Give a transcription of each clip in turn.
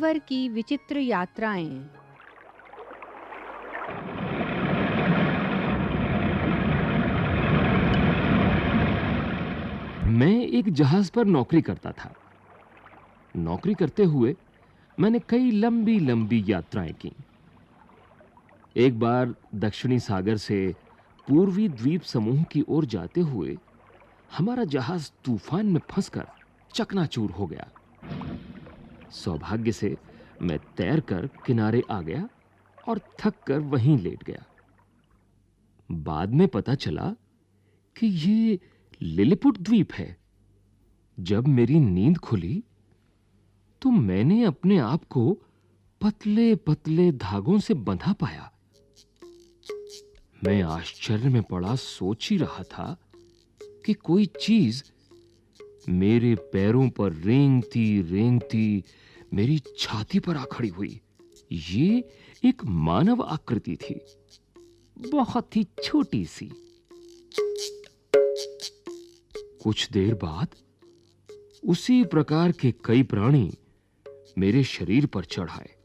Gulliver की विचित्र यात्राएँ। मैं एक जहाज़ पर नौकरी करता था। नौकरी करते हुए मैंने कई लंबी लंबी यात्राएँ की। एक बार दक्षिणी सागर से पूर्वी द्वीप समूह की ओर जाते हुए हमारा जहाज़ तूफ़ान में फंसकर चकनाचूर हो गया। सौभाग्य से मैं तैरकर किनारे आ गया और थक कर वहीं लेट गया। बाद में पता चला कि ये लिलिपुट द्वीप है। जब मेरी नींद खुली तो मैंने अपने आप को पतले पतले धागों से बंधा पाया। मैं आश्चर्य में पड़ा, सोच ही रहा था कि कोई चीज़ मेरे पैरों पर रेंगती रेंगती मेरी छाती पर आ खड़ी हुई। ये एक मानव आकृति थी। बहुत ही छोटी सी। कुछ देर बाद उसी प्रकार के कई प्राणी मेरे शरीर पर चढ़ाए।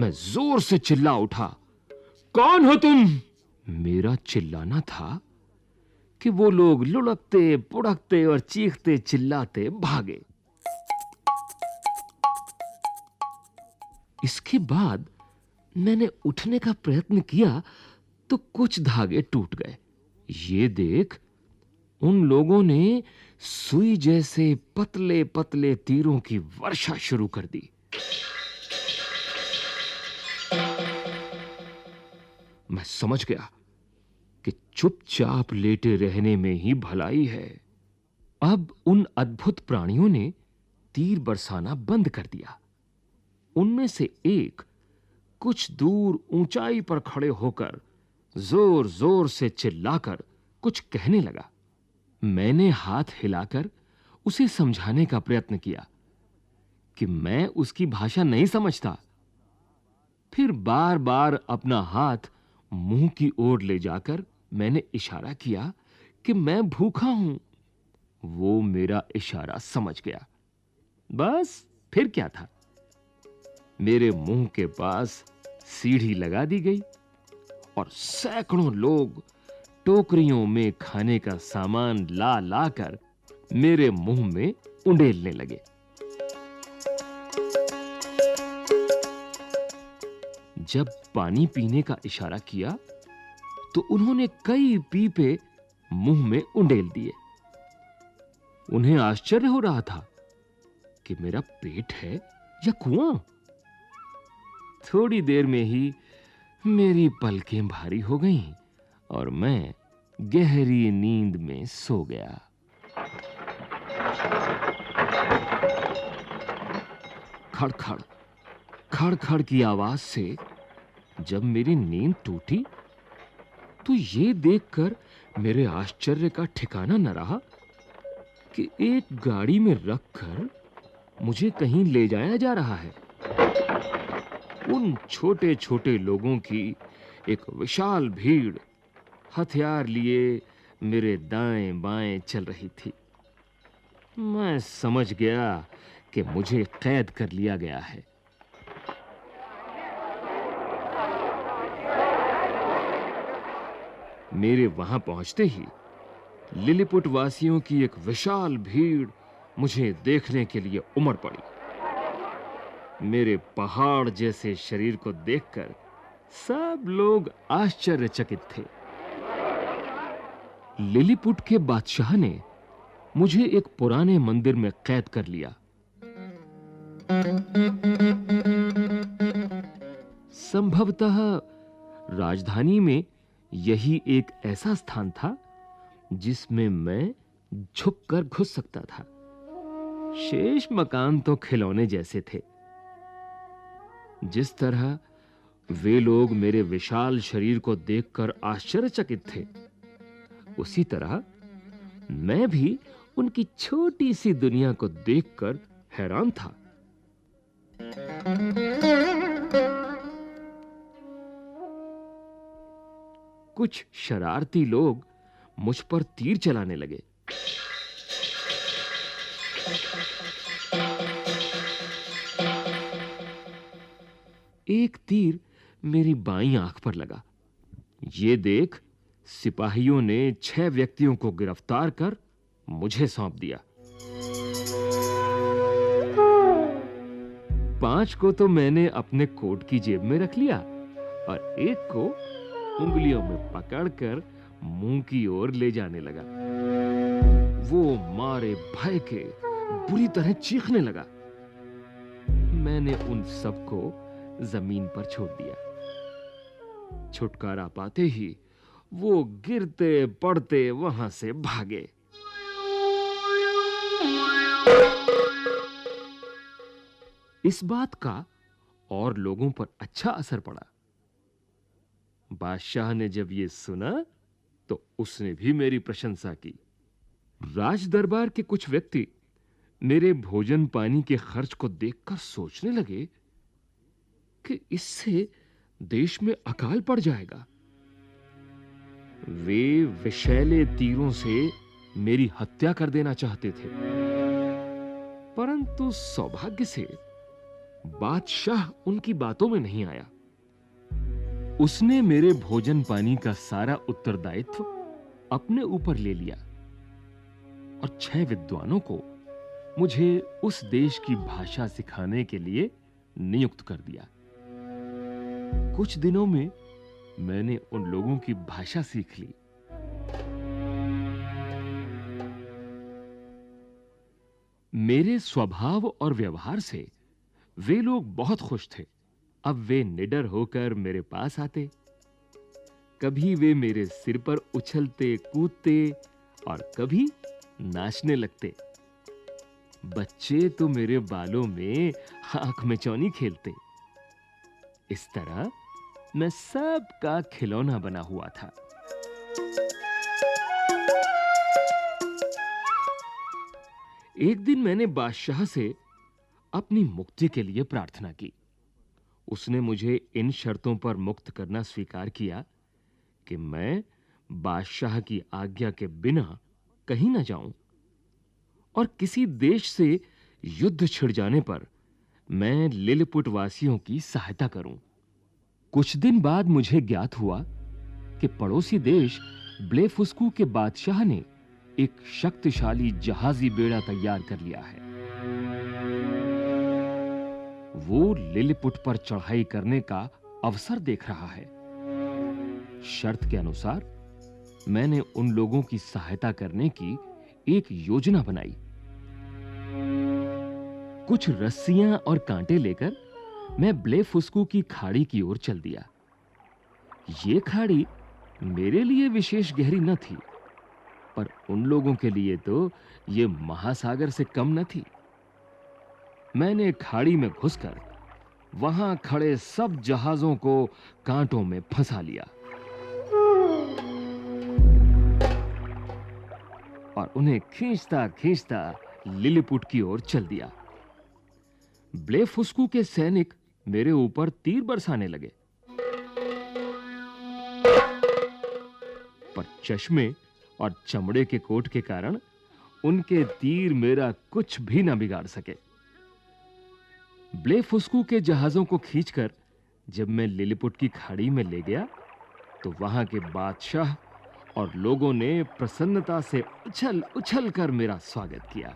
मैं ज़ोर से चिल्ला उठा। कौन हो तुम? मेरा चिल्लाना था कि वो लोग लुढ़कते पुड़कते और चीखते, चिल्लाते, भागे। इसके बाद मैंने उठने का प्रयत्न किया तो कुछ धागे टूट गए। ये देख उन लोगों ने सुई जैसे पतले पतले तीरों की वर्षा शुरू कर दी। मैं समझ गया। कि चुपचाप लेटे रहने में ही भलाई है। अब उन अद्भुत प्राणियों ने तीर बरसाना बंद कर दिया। उनमें से एक कुछ दूर ऊंचाई पर खड़े होकर ज़ोर ज़ोर से चिल्लाकर कुछ कहने लगा। मैंने हाथ हिलाकर उसे समझाने का प्रयत्न किया कि मैं उसकी भाषा नहीं समझता। फिर बार-बार अपना हाथ मुँह की ओर ले जाकर मैंने इशारा किया कि मैं भूखा हूँ। वो मेरा इशारा समझ गया। बस फिर क्या था? मेरे मुँह के पास सीढ़ी लगा दी गई और सैकड़ों लोग टोकरियों में खाने का सामान ला ला कर मेरे मुँह में उंडेलने लगे। जब पानी पीने का इशारा किया तो उन्होंने कई पीपे मुँह में उंडेल दिए। उन्हें आश्चर्य हो रहा था कि मेरा पेट है या कुआँ। थोड़ी देर में ही मेरी पलकें भारी हो गईं और मैं गहरी नींद में सो गया। खड़खड़ खड़खड़ की आवाज़ से जब मेरी नींद टूटी तो ये देखकर मेरे आश्चर्य का ठिकाना न रहा कि एक गाड़ी में रखकर मुझे कहीं ले जाया जा रहा है। उन छोटे-छोटे लोगों की एक विशाल भीड़ हथियार लिए मेरे दाएं-बाएँ चल रही थी। मैं समझ गया कि मुझे कैद कर लिया गया है। मेरे वहाँ पहुँचते ही लिलिपुट वासियों की एक विशाल भीड़ मुझे देखने के लिए उमड़ पड़ी। मेरे पहाड़ जैसे शरीर को देखकर सब लोग आश्चर्यचकित थे। लिलीपुट के बादशाह ने मुझे एक पुराने मंदिर में कैद कर लिया। संभवतः राजधानी में यही एक ऐसा स्थान था जिसमें मैं झुककर घुस सकता था। शेष मकान तो खिलौने जैसे थे। जिस तरह वे लोग मेरे विशाल शरीर को देखकर आश्चर्यचकित थे, उसी तरह मैं भी उनकी छोटी सी दुनिया को देखकर हैरान था। कुछ शरारती लोग मुझ पर तीर चलाने लगे। एक तीर मेरी बाई आँख पर लगा। यह देख सिपाहियों ने छह व्यक्तियों को गिरफ़्तार कर मुझे सौंप दिया। पाँच को तो मैंने अपने कोट की जेब में रख लिया और एक को उंगलियों में पकड़कर मुँह की ओर ले जाने लगा। वो मारे भय के बुरी तरह चीखने लगा। मैंने उन सबको ज़मीन पर छोड़ दिया। छुटकारा पाते ही वो गिरते पड़ते वहाँ से भागे। इस बात का और लोगों पर अच्छा असर पड़ा। बादशाह ने जब ये सुना तो उसने भी मेरी प्रशंसा की। राज दरबार के कुछ व्यक्ति मेरे भोजन पानी के खर्च को देखकर सोचने लगे कि इससे देश में अकाल पड़ जाएगा। वे विषैले तीरों से मेरी हत्या कर देना चाहते थे। परंतु सौभाग्य से बादशाह उनकी बातों में नहीं आया। उसने मेरे भोजन पानी का सारा उत्तरदायित्व अपने ऊपर ले लिया और छह विद्वानों को मुझे उस देश की भाषा सिखाने के लिए नियुक्त कर दिया। कुछ दिनों में मैंने उन लोगों की भाषा सीख ली। मेरे स्वभाव और व्यवहार से वे लोग बहुत खुश थे। अब वे निडर होकर मेरे पास आते। कभी वे मेरे सिर पर उछलते, कूदते और कभी नाचने लगते। बच्चे तो मेरे बालों में आँख में चौनी खेलते। इस तरह मैं सबका खिलौना बना हुआ था। एक दिन मैंने बादशाह से अपनी मुक्ति के लिए प्रार्थना की। उसने मुझे इन शर्तों पर मुक्त करना स्वीकार किया कि मैं बादशाह की आज्ञा के बिना कहीं ना जाऊँ और किसी देश से युद्ध छिड़ जाने पर मैं लिलपुट वासियों की सहायता करूँ। कुछ दिन बाद मुझे ज्ञात हुआ कि पड़ोसी देश ब्लेफुस्कू के बादशाह ने एक शक्तिशाली जहाजी बेड़ा तैयार कर लिया है। वो लिलपुट पर चढ़ाई करने का अवसर देख रहा है। शर्त के अनुसार, मैंने उन लोगों की सहायता करने की एक योजना बनाई। कुछ रस्सियाँ और कांटे लेकर मैं ब्लेफुस्कू की खाड़ी की ओर चल दिया। यह खाड़ी मेरे लिए विशेष गहरी न थी, पर उन लोगों के लिए तो यह महासागर से कम न थी। मैंने खाड़ी में घुसकर वहाँ खड़े सब जहाजों को कांटों में फंसा लिया। और उन्हें खींचता खींचता लिलीपुट की ओर चल दिया। ब्लेफुस्कू के सैनिक मेरे ऊपर तीर बरसाने लगे। पर चश्मे और चमड़े के कोट के कारण उनके तीर मेरा कुछ भी ना बिगाड़ सके। ब्लेफुस्कू के जहाजों को खींचकर जब मैं लिलीपुट की खाड़ी में ले गया तो वहाँ के बादशाह और लोगों ने प्रसन्नता से उछल उछल कर मेरा स्वागत किया।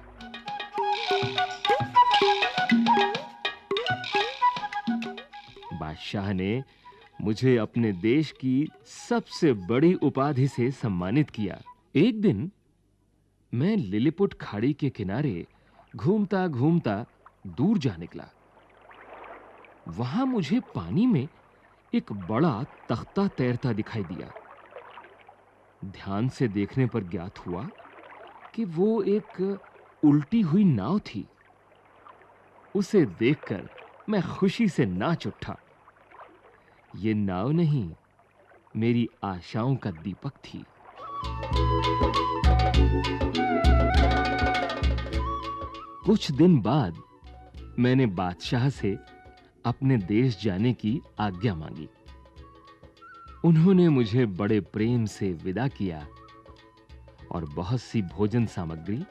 बादशाह ने मुझे अपने देश की सबसे बड़ी उपाधि से सम्मानित किया। एक दिन मैं लिलीपुट खाड़ी के किनारे घूमता घूमता दूर जा निकला। वहाँ मुझे पानी में एक बड़ा तख्ता तैरता दिखाई दिया। ध्यान से देखने पर ज्ञात हुआ कि वो एक उल्टी हुई नाव थी। उसे देखकर मैं खुशी से नाच उठा। ये नाव नहीं, मेरी आशाओं का दीपक थी। कुछ दिन बाद मैंने बादशाह से अपने देश जाने की आज्ञा मांगी। उन्होंने मुझे बड़े प्रेम से विदा किया और बहुत सी भोजन सामग्री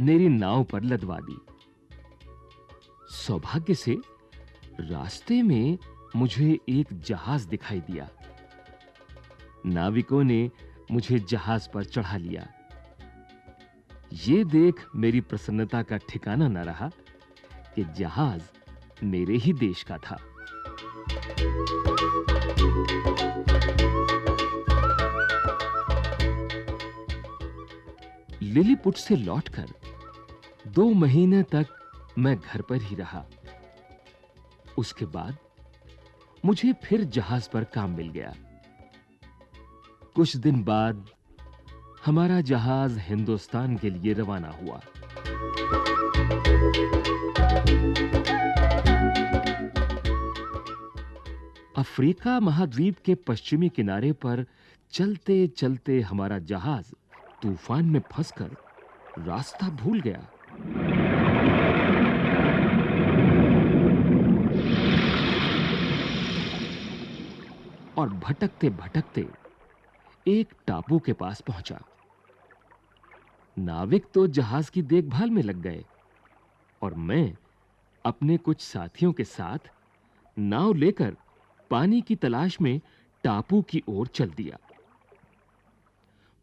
मेरी नाव पर लदवा दी। सौभाग्य से रास्ते में मुझे एक जहाज़ दिखाई दिया। नाविकों ने मुझे जहाज़ पर चढ़ा लिया। यह देख मेरी प्रसन्नता का ठिकाना न रहा कि जहाज़ मेरे ही देश का था। लिलीपुट से लौटकर दो महीने तक मैं घर पर ही रहा। उसके बाद मुझे फिर जहाज़ पर काम मिल गया। कुछ दिन बाद हमारा जहाज़ हिंदुस्तान के लिए रवाना हुआ। अफ्रीका महाद्वीप के पश्चिमी किनारे पर चलते चलते हमारा जहाज़ तूफ़ान में फंसकर रास्ता भूल गया। और भटकते भटकते एक टापू के पास पहुँचा। नाविक तो जहाज़ की देखभाल में लग गए। और मैं अपने कुछ साथियों के साथ नाव लेकर पानी की तलाश में टापू की ओर चल दिया।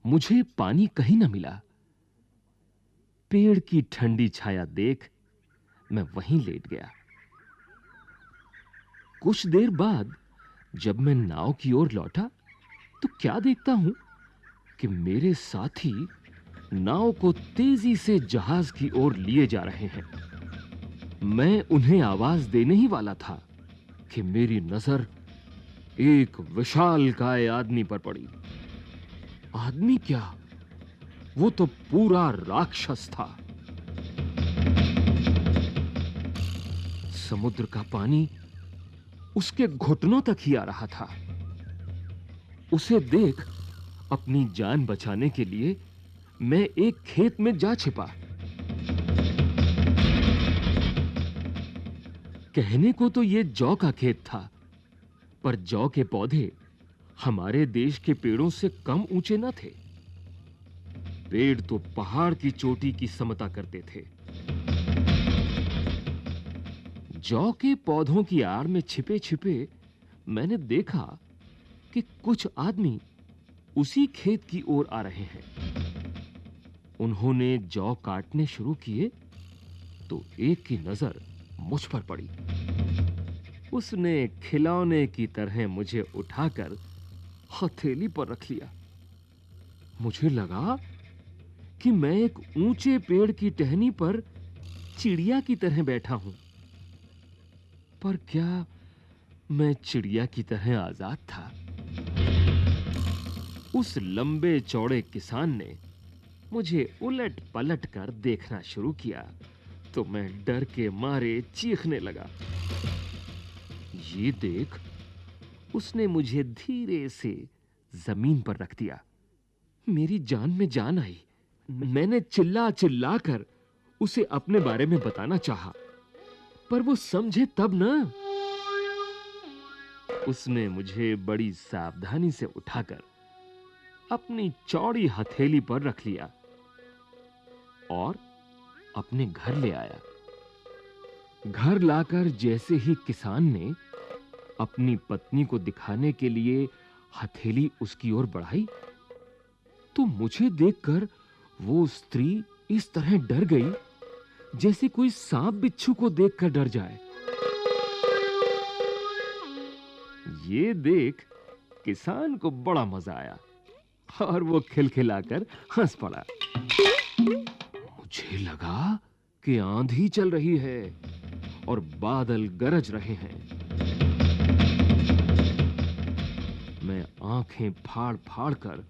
मुझे पानी कहीं न मिला। पेड़ की ठंडी छाया देख मैं वहीं लेट गया। कुछ देर बाद जब मैं नाव की ओर लौटा तो क्या देखता हूँ कि मेरे साथी नाव को तेज़ी से जहाज़ की ओर लिए जा रहे हैं। मैं उन्हें आवाज़ देने ही वाला था कि मेरी नज़र एक विशाल काय आदमी पर पड़ी। आदमी क्या? वो तो पूरा राक्षस था। समुद्र का पानी उसके घुटनों तक ही आ रहा था। उसे देख अपनी जान बचाने के लिए मैं एक खेत में जा छिपा। कहने को तो यह जौ का खेत था, पर जौ के पौधे हमारे देश के पेड़ों से कम ऊँचे न थे। पेड़ तो पहाड़ की चोटी की समता करते थे। जौ के पौधों की आड़ में छिपे छिपे मैंने देखा कि कुछ आदमी उसी खेत की ओर आ रहे हैं। उन्होंने जौ काटने शुरू किए तो एक की नज़र मुझ पर पड़ी। उसने खिलौने की तरह मुझे उठाकर हथेली पर रख लिया। मुझे लगा कि मैं एक ऊँचे पेड़ की टहनी पर चिड़िया की तरह बैठा हूँ। पर क्या मैं चिड़िया की तरह आज़ाद था? उस लंबे चौड़े किसान ने मुझे उलट पलट कर देखना शुरू किया तो मैं डर के मारे चीखने लगा। ये देख उसने मुझे धीरे से ज़मीन पर रख दिया। मेरी जान में जान आई। मैंने चिल्ला चिल्ला कर उसे अपने बारे में बताना चाहा, पर वो समझे तब ना। उसने मुझे बड़ी सावधानी से उठाकर अपनी चौड़ी हथेली पर रख लिया। और अपने घर ले आया। घर लाकर जैसे ही किसान ने अपनी पत्नी को दिखाने के लिए हथेली उसकी ओर बढ़ाई तो मुझे देखकर वो स्त्री इस तरह डर गई, जैसे कोई सांप बिच्छू को देखकर डर जाए। ये देख किसान को बड़ा मज़ा आया और वो खिलखिलाकर हंस पड़ा। मुझे लगा कि आंधी चल रही है और बादल गरज रहे हैं। मैं आँखें फाड़ फाड़ कर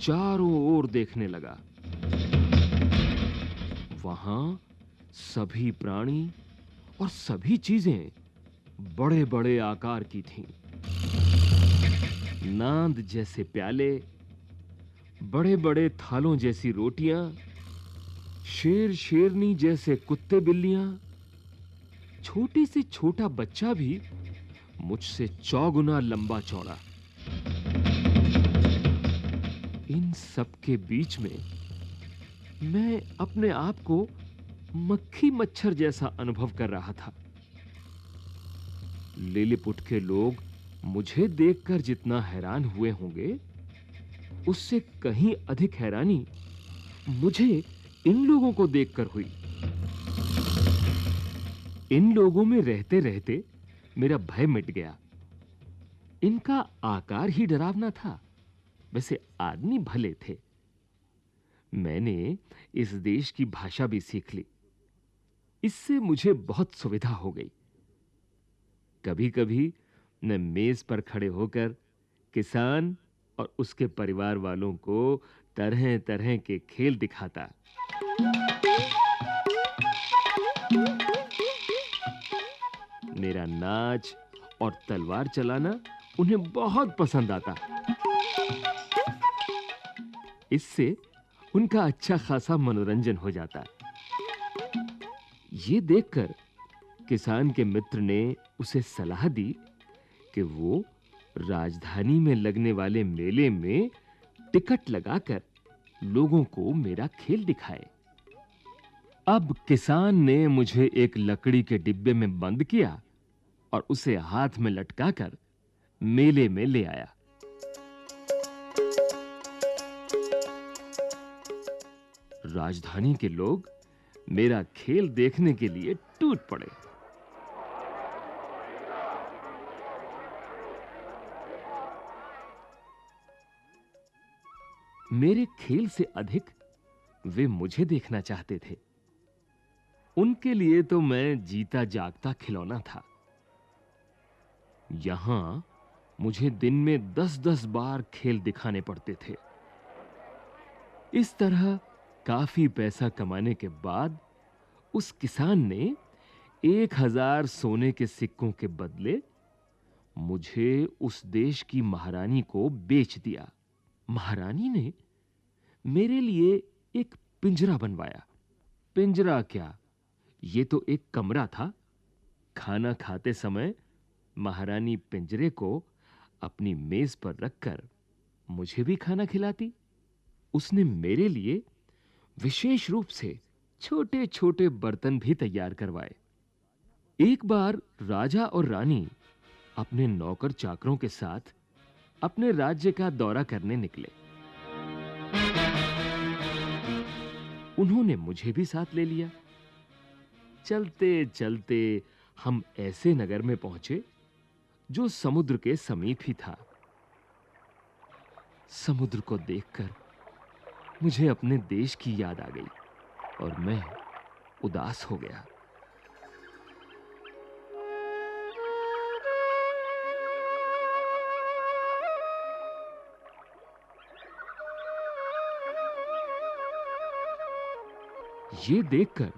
चारों ओर देखने लगा। वहाँ सभी प्राणी और सभी चीज़ें बड़े-बड़े आकार की थीं। नांद जैसे प्याले, बड़े-बड़े थालों जैसी रोटियाँ शेर शेरनी जैसे कुत्ते बिल्लियाँ, छोटी से छोटा बच्चा भी मुझसे चौगुना लंबा चौड़ा। इन सब के बीच में मैं अपने आप को मक्खी मच्छर जैसा अनुभव कर रहा था। लिलीपुट के लोग मुझे देखकर जितना हैरान हुए होंगे, उससे कहीं अधिक हैरानी मुझे इन लोगों को देखकर हुई। इन लोगों में रहते रहते मेरा भय मिट गया। इनका आकार ही डरावना था। वैसे आदमी भले थे। मैंने इस देश की भाषा भी सीख ली। इससे मुझे बहुत सुविधा हो गई। कभी-कभी मैं मेज पर खड़े होकर किसान और उसके परिवार वालों को तरह-तरह के खेल दिखाता। मेरा नाच और तलवार चलाना उन्हें बहुत पसंद आता। इससे उनका अच्छा खासा मनोरंजन हो जाता। ये देखकर किसान के मित्र ने उसे सलाह दी कि वो राजधानी में लगने वाले मेले में टिकट लगाकर लोगों को मेरा खेल दिखाए। अब किसान ने मुझे एक लकड़ी के डिब्बे में बंद किया और उसे हाथ में लटकाकर मेले में ले आया। राजधानी के लोग मेरा खेल देखने के लिए टूट पड़े। मेरे खेल से अधिक वे मुझे देखना चाहते थे। उनके लिए तो मैं जीता जागता खिलौना था। यहाँ मुझे दिन में दस-दस बार खेल दिखाने पड़ते थे। इस तरह काफ़ी पैसा कमाने के बाद उस किसान ने एक हज़ार सोने के सिक्कों के बदले मुझे उस देश की महारानी को बेच दिया। महारानी ने मेरे लिए एक पिंजरा बनवाया। पिंजरा क्या? ये तो एक कमरा था। खाना खाते समय महारानी पिंजरे को अपनी मेज पर रखकर मुझे भी खाना खिलाती। उसने मेरे लिए विशेष रूप से छोटे-छोटे बर्तन भी तैयार करवाए। एक बार राजा और रानी अपने नौकर चाकरों के साथ अपने राज्य का दौरा करने निकले। उन्होंने मुझे भी साथ ले लिया। चलते-चलते हम ऐसे नगर में पहुँचे, जो समुद्र के समीप ही था। समुद्र को देखकर मुझे अपने देश की याद आ गई और मैं उदास हो गया। ये देखकर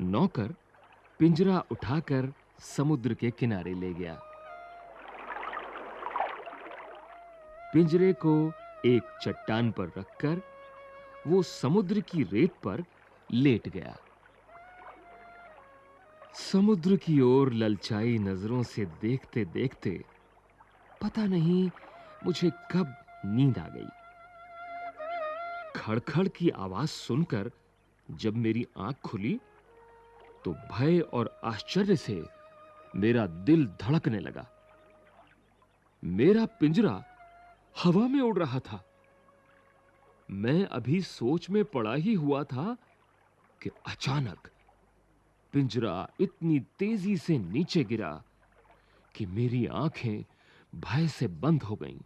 नौकर पिंजरा उठाकर समुद्र के किनारे ले गया। पिंजरे को एक चट्टान पर रखकर वो समुद्र की रेत पर लेट गया। समुद्र की ओर ललचाई नज़रों से देखते-देखते पता नहीं मुझे कब नींद आ गई। खड़खड़ की आवाज़ सुनकर जब मेरी आँख खुली तो भय और आश्चर्य से मेरा दिल धड़कने लगा। मेरा पिंजरा हवा में उड़ रहा था। मैं अभी सोच में पड़ा ही हुआ था कि अचानक पिंजरा इतनी तेज़ी से नीचे गिरा कि मेरी आँखें भय से बंद हो गईं।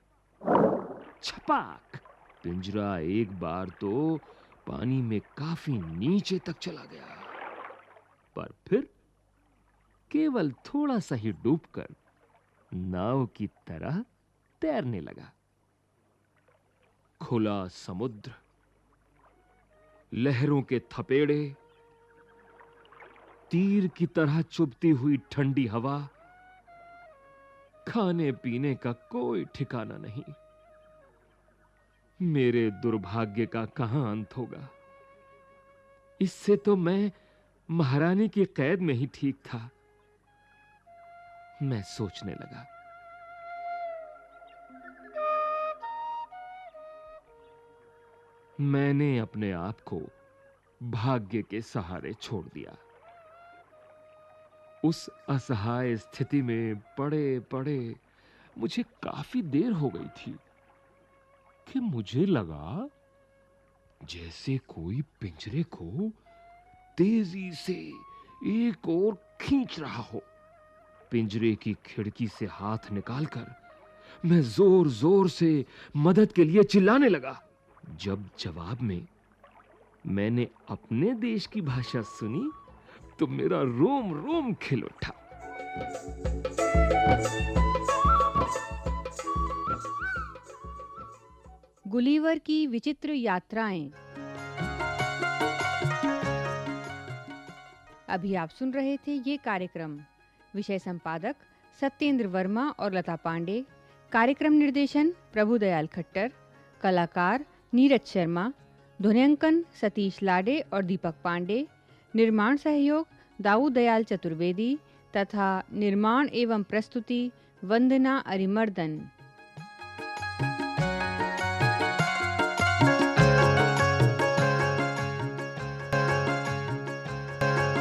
छपाक! पिंजरा एक बार तो पानी में काफ़ी नीचे तक चला गया। पर फिर केवल थोड़ा सा ही डूबकर नाव की तरह तैरने लगा। खुला समुद्र, लहरों के थपेड़े, तीर की तरह चुभती हुई ठंडी हवा खाने पीने का कोई ठिकाना नहीं। मेरे दुर्भाग्य का कहाँ अंत होगा? इससे तो मैं महारानी की कैद में ही ठीक था। मैं सोचने लगा। मैंने अपने आप को भाग्य के सहारे छोड़ दिया। उस असहाय स्थिति में पड़े पड़े मुझे काफ़ी देर हो गई थी। कि मुझे लगा जैसे कोई पिंजरे को तेज़ी से एक और खींच रहा हो। पिंजरे की खिड़की से हाथ निकालकर मैं ज़ोर ज़ोर से मदद के लिए चिल्लाने लगा। जब जवाब में मैंने अपने देश की भाषा सुनी तो मेरा रोम रोम खिल उठा। गुलीवर की विचित्र यात्राएँ। अभी आप सुन रहे थे ये कार्यक्रम। विषय संपादक सत्येंद्र वर्मा और लता पांडे। कार्यक्रम निर्देशन प्रभुदयाल खट्टर। कलाकार नीरज शर्मा। ध्वनियांकन सतीश लाडे और दीपक पांडे। निर्माण सहयोग दाऊ दयाल चतुर्वेदी तथा निर्माण एवं प्रस्तुति वंदना अरिमर्दन।